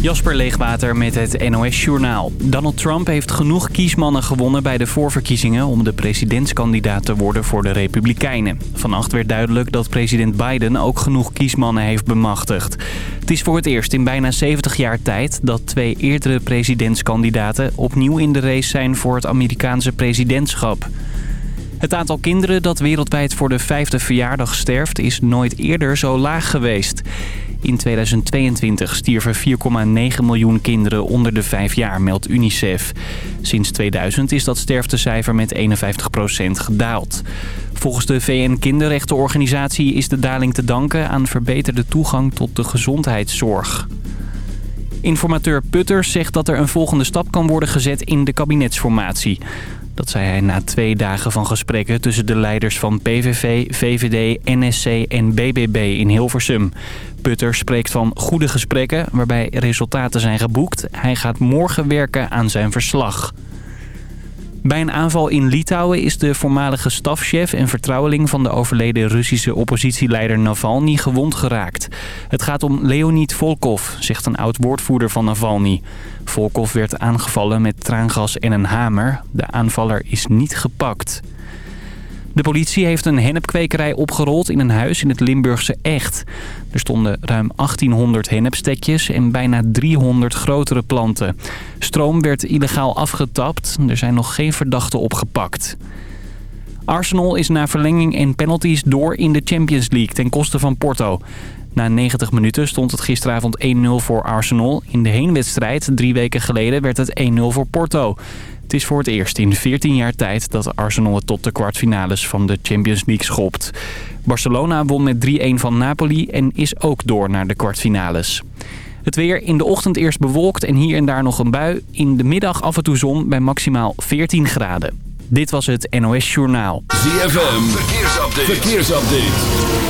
Jasper Leegwater met het NOS Journaal. Donald Trump heeft genoeg kiesmannen gewonnen bij de voorverkiezingen... om de presidentskandidaat te worden voor de Republikeinen. Vannacht werd duidelijk dat president Biden ook genoeg kiesmannen heeft bemachtigd. Het is voor het eerst in bijna 70 jaar tijd... dat twee eerdere presidentskandidaten opnieuw in de race zijn voor het Amerikaanse presidentschap. Het aantal kinderen dat wereldwijd voor de vijfde verjaardag sterft is nooit eerder zo laag geweest. In 2022 stierven 4,9 miljoen kinderen onder de 5 jaar, meldt UNICEF. Sinds 2000 is dat sterftecijfer met 51% gedaald. Volgens de VN-kinderrechtenorganisatie is de daling te danken aan verbeterde toegang tot de gezondheidszorg. Informateur Putters zegt dat er een volgende stap kan worden gezet in de kabinetsformatie. Dat zei hij na twee dagen van gesprekken tussen de leiders van PVV, VVD, NSC en BBB in Hilversum. Putter spreekt van goede gesprekken waarbij resultaten zijn geboekt. Hij gaat morgen werken aan zijn verslag. Bij een aanval in Litouwen is de voormalige stafchef en vertrouweling van de overleden Russische oppositieleider Navalny gewond geraakt. Het gaat om Leonid Volkov, zegt een oud-woordvoerder van Navalny. Volkov werd aangevallen met traangas en een hamer. De aanvaller is niet gepakt. De politie heeft een hennepkwekerij opgerold in een huis in het Limburgse Echt. Er stonden ruim 1800 hennepstekjes en bijna 300 grotere planten. Stroom werd illegaal afgetapt. Er zijn nog geen verdachten opgepakt. Arsenal is na verlenging en penalties door in de Champions League ten koste van Porto. Na 90 minuten stond het gisteravond 1-0 voor Arsenal. In de heenwedstrijd drie weken geleden werd het 1-0 voor Porto. Het is voor het eerst in 14 jaar tijd dat Arsenal het tot de kwartfinales van de Champions League schopt. Barcelona won met 3-1 van Napoli en is ook door naar de kwartfinales. Het weer in de ochtend eerst bewolkt en hier en daar nog een bui. In de middag af en toe zon bij maximaal 14 graden. Dit was het NOS Journaal. ZFM, verkeersupdate. verkeersupdate.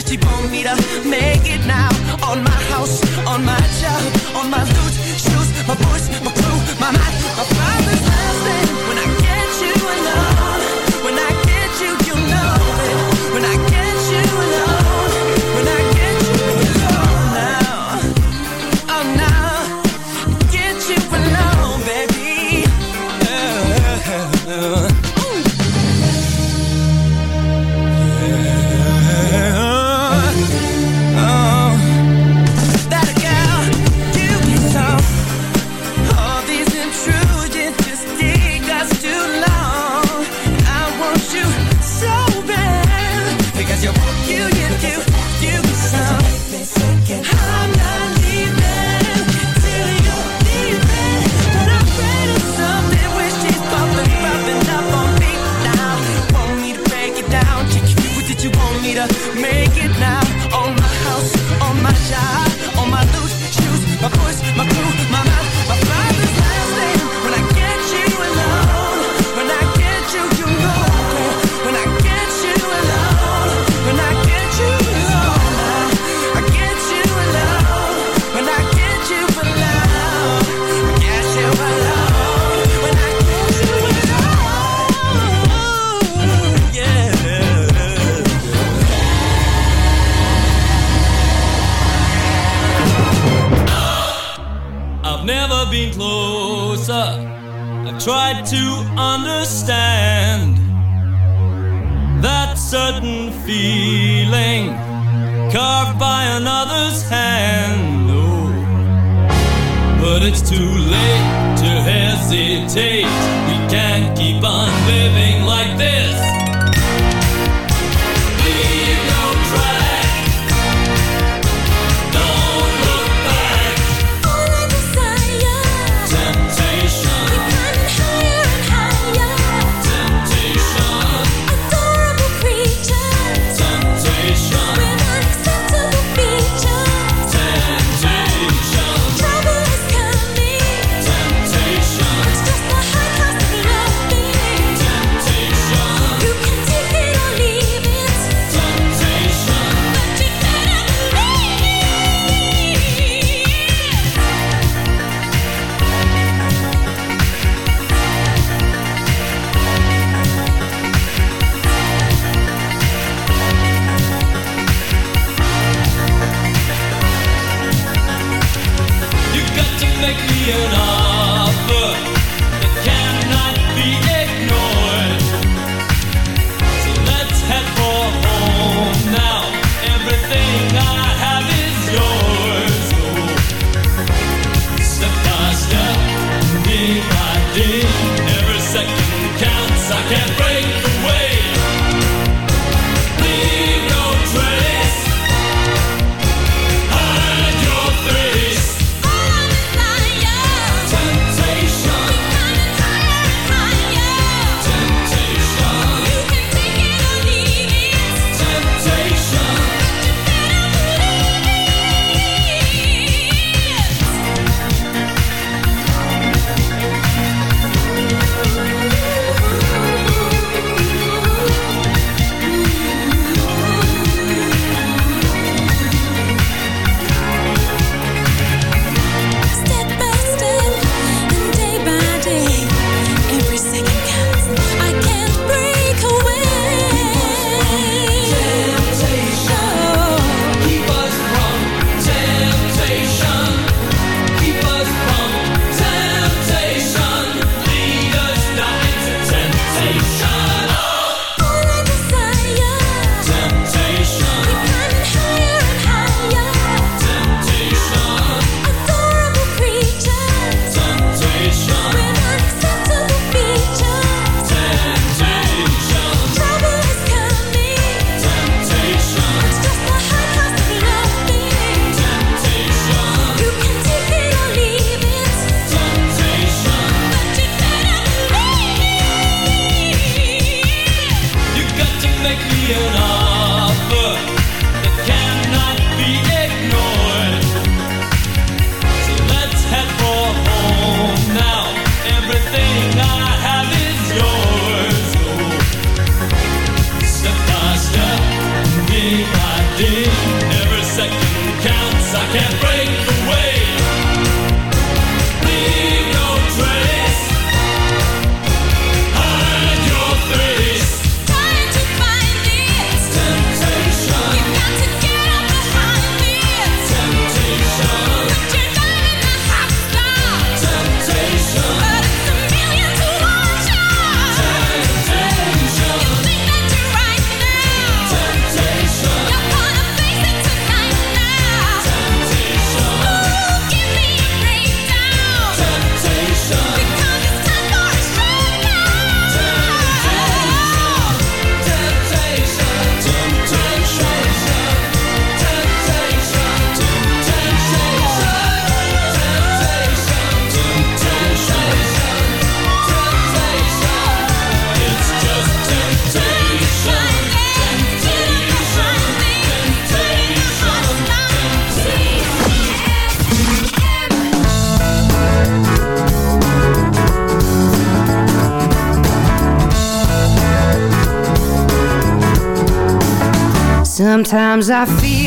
What she want me to make it now? On my house, on my job, on my loot, shoes, my voice, my crew, my mind, my father's last. Sometimes I feel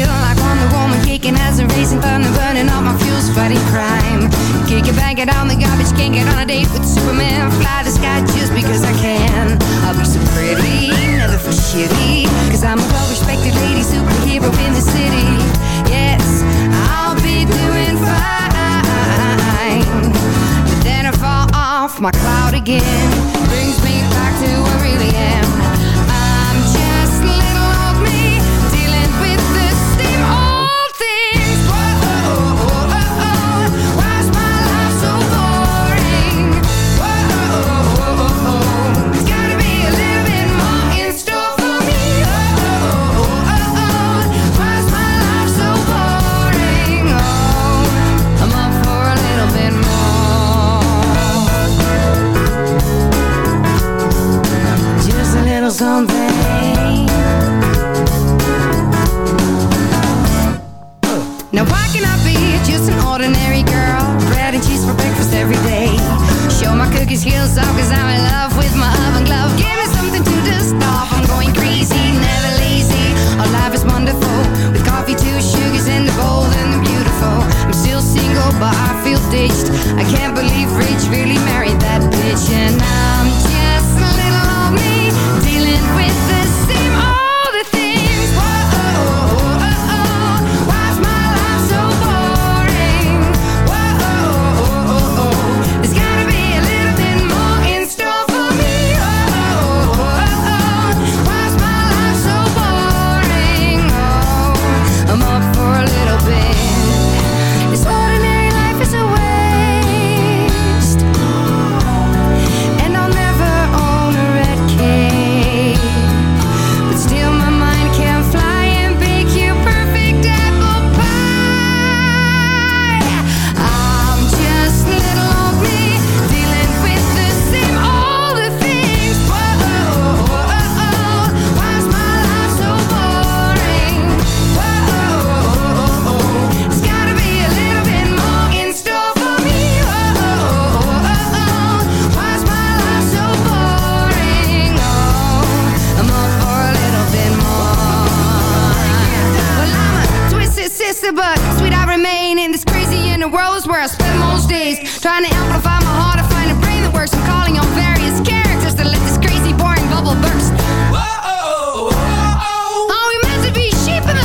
fixer, but sweet I remain in this crazy inner world is where I spend most days. Trying to amplify my heart, I find a brain that works. I'm calling on various characters to let this crazy, boring bubble burst. Whoa, whoa, whoa. Are we meant to be sheep in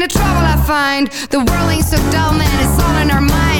The trouble I find The world ain't so dull, man It's all in our mind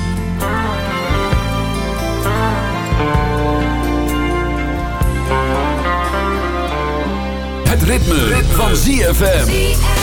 Ritme. van ZFM.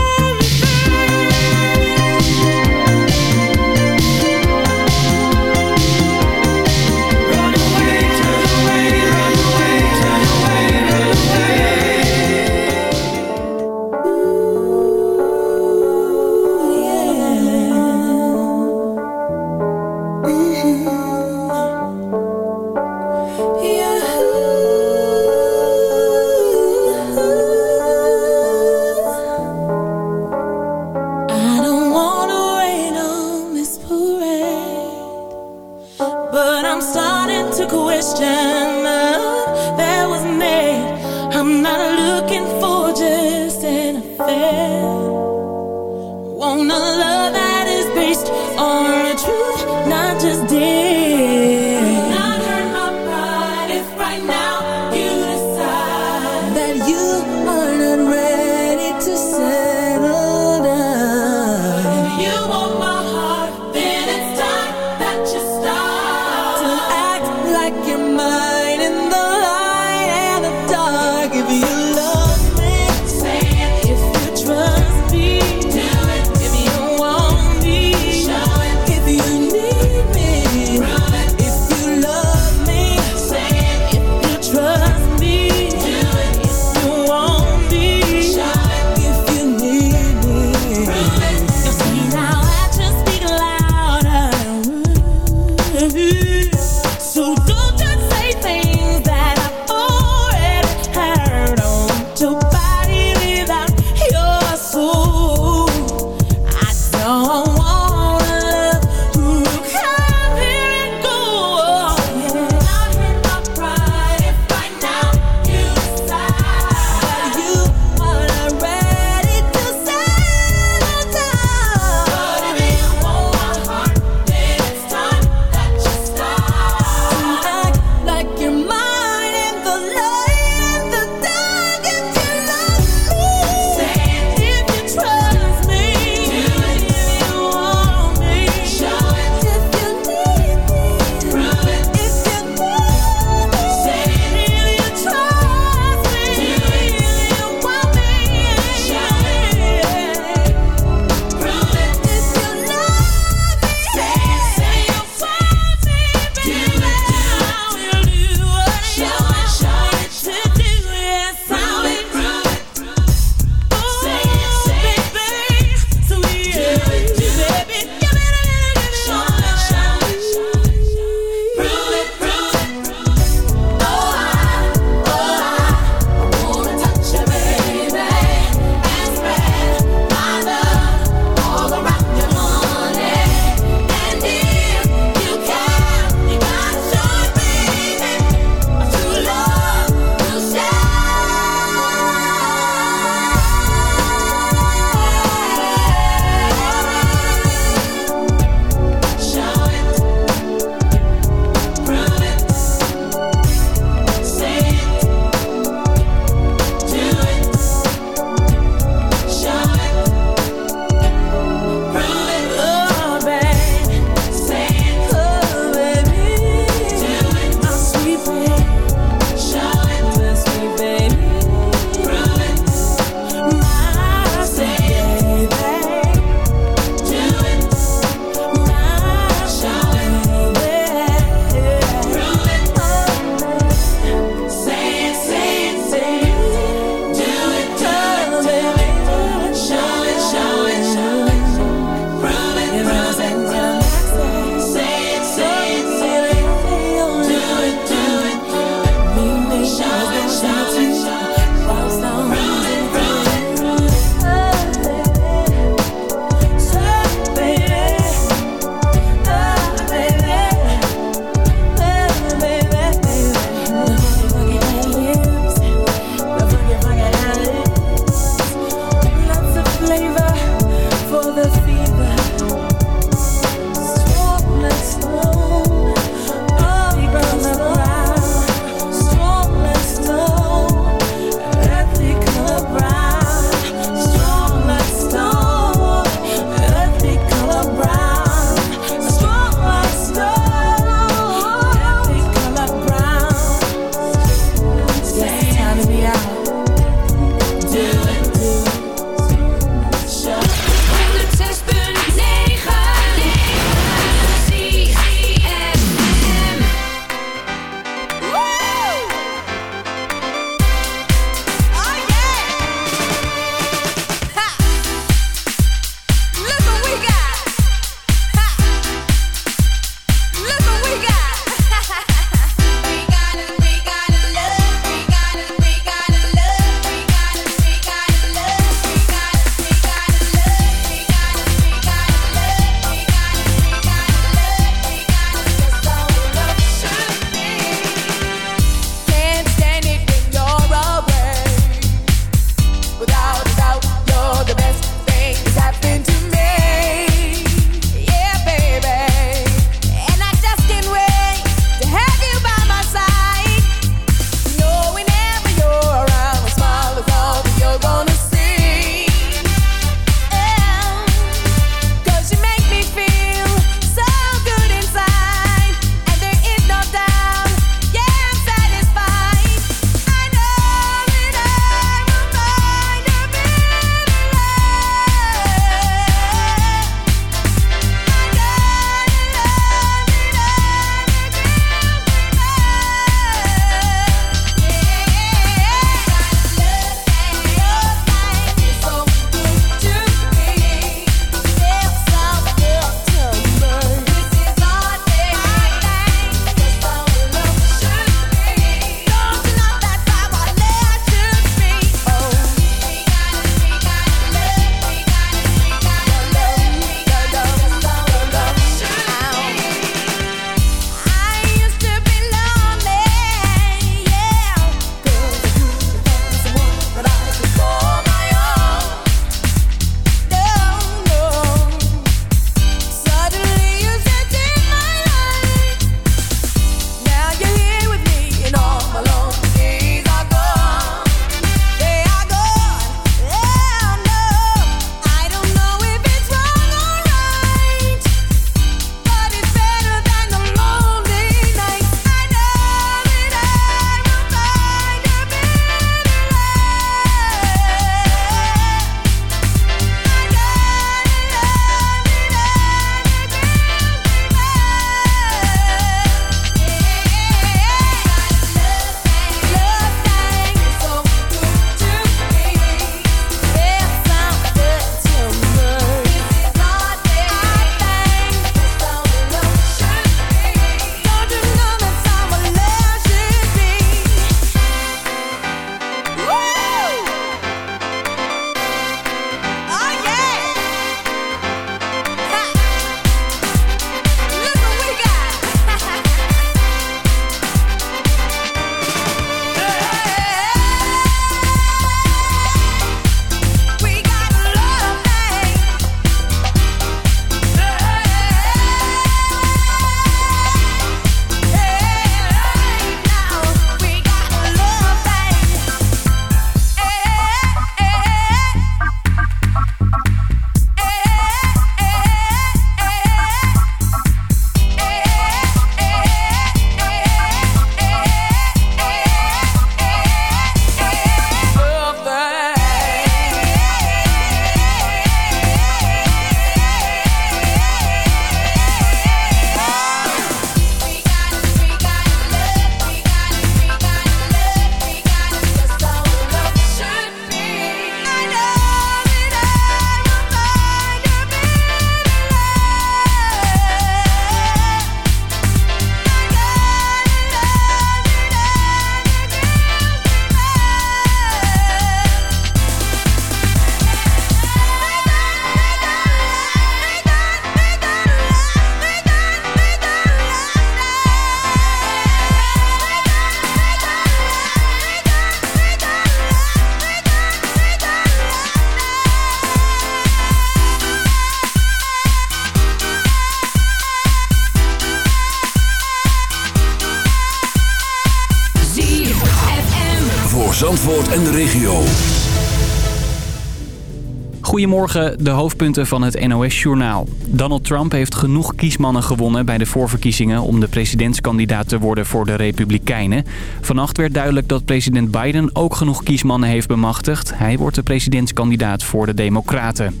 Goedemorgen, de hoofdpunten van het NOS-journaal. Donald Trump heeft genoeg kiesmannen gewonnen bij de voorverkiezingen... om de presidentskandidaat te worden voor de Republikeinen. Vannacht werd duidelijk dat president Biden ook genoeg kiesmannen heeft bemachtigd. Hij wordt de presidentskandidaat voor de Democraten.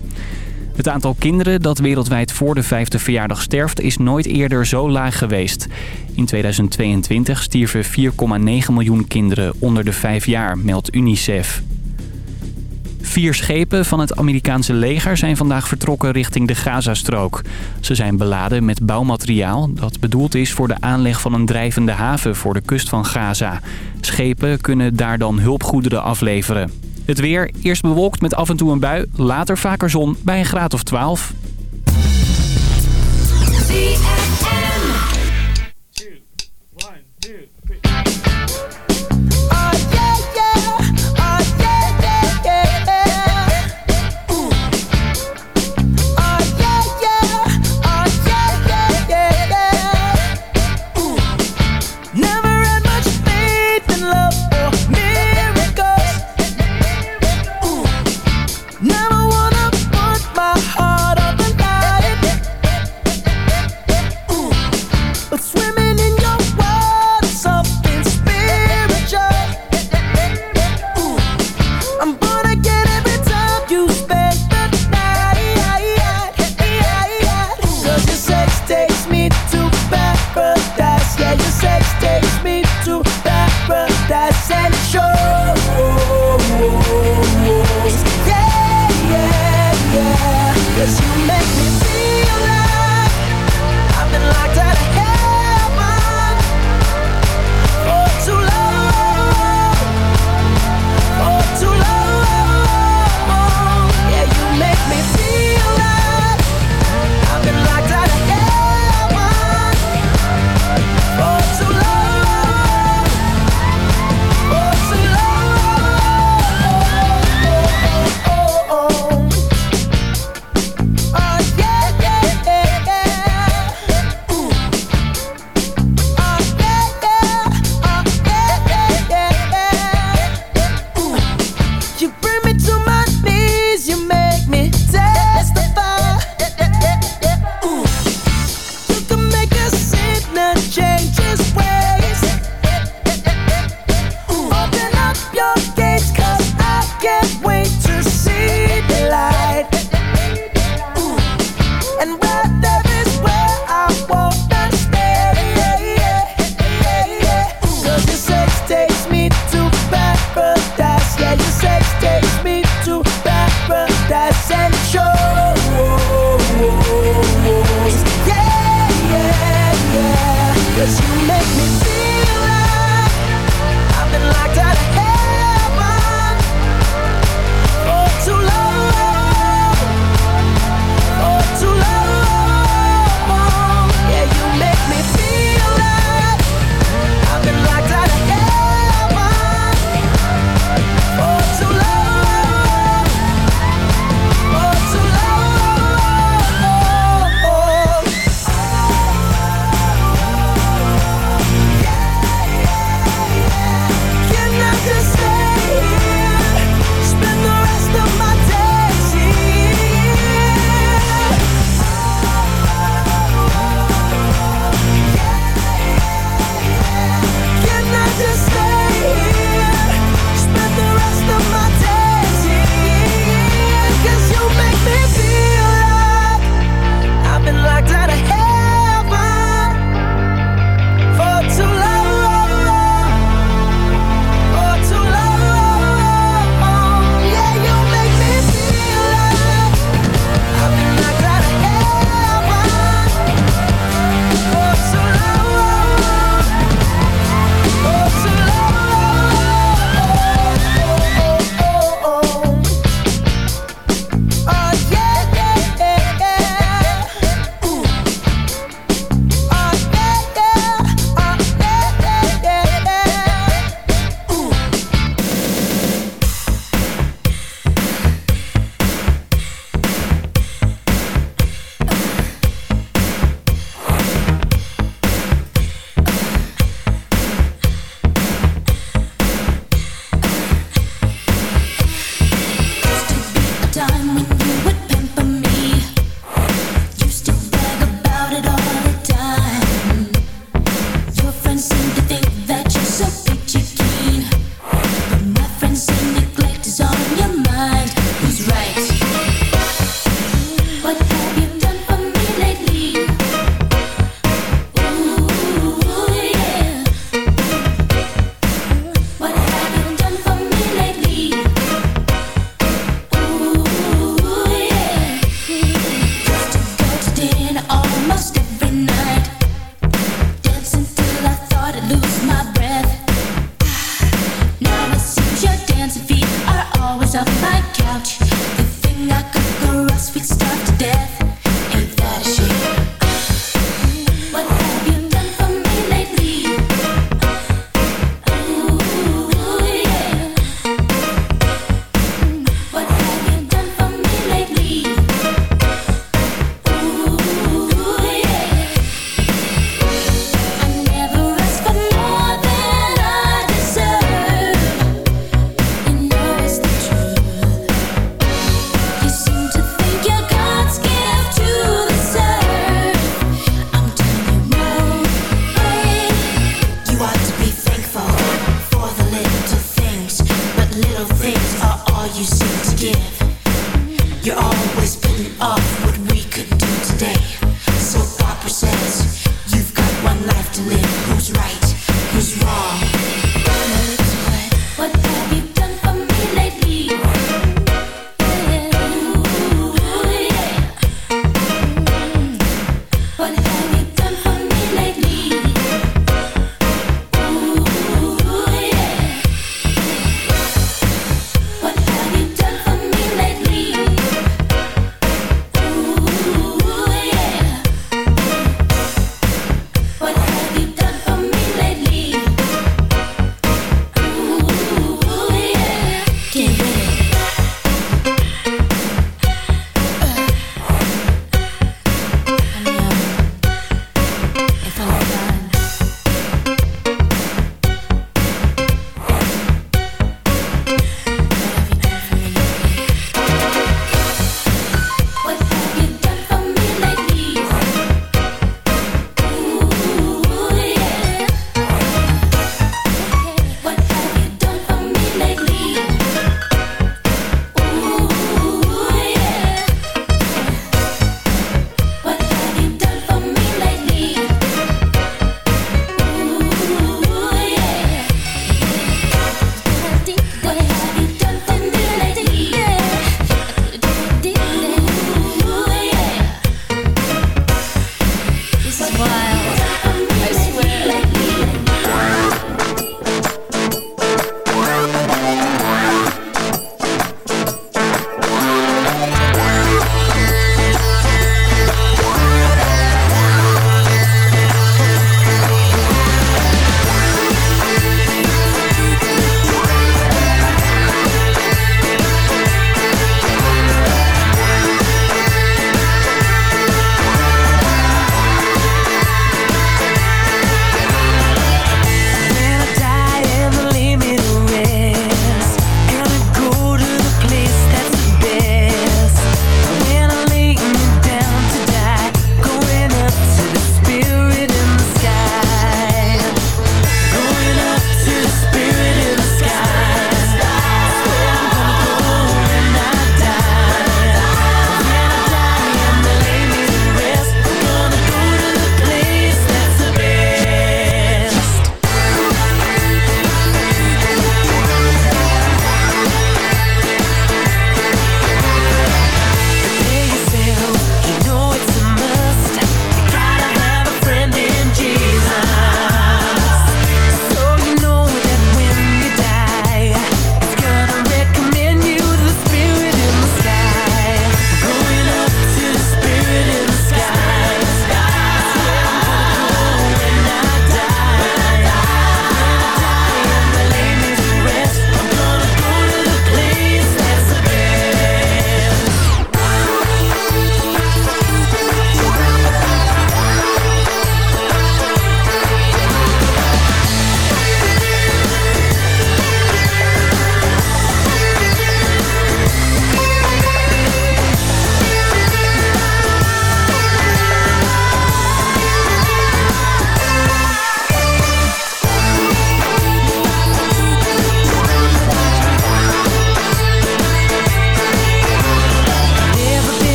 Het aantal kinderen dat wereldwijd voor de vijfde verjaardag sterft is nooit eerder zo laag geweest. In 2022 stierven 4,9 miljoen kinderen onder de vijf jaar, meldt UNICEF. Vier schepen van het Amerikaanse leger zijn vandaag vertrokken richting de Gazastrook. Ze zijn beladen met bouwmateriaal dat bedoeld is voor de aanleg van een drijvende haven voor de kust van Gaza. Schepen kunnen daar dan hulpgoederen afleveren. Het weer, eerst bewolkt met af en toe een bui, later vaker zon bij een graad of 12.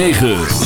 106.9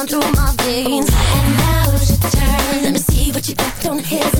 running through my veins. And now's your turn. Let me see what you got, don't hesitate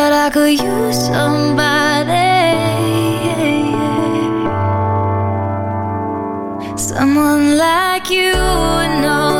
but I could use somebody, someone like you. No.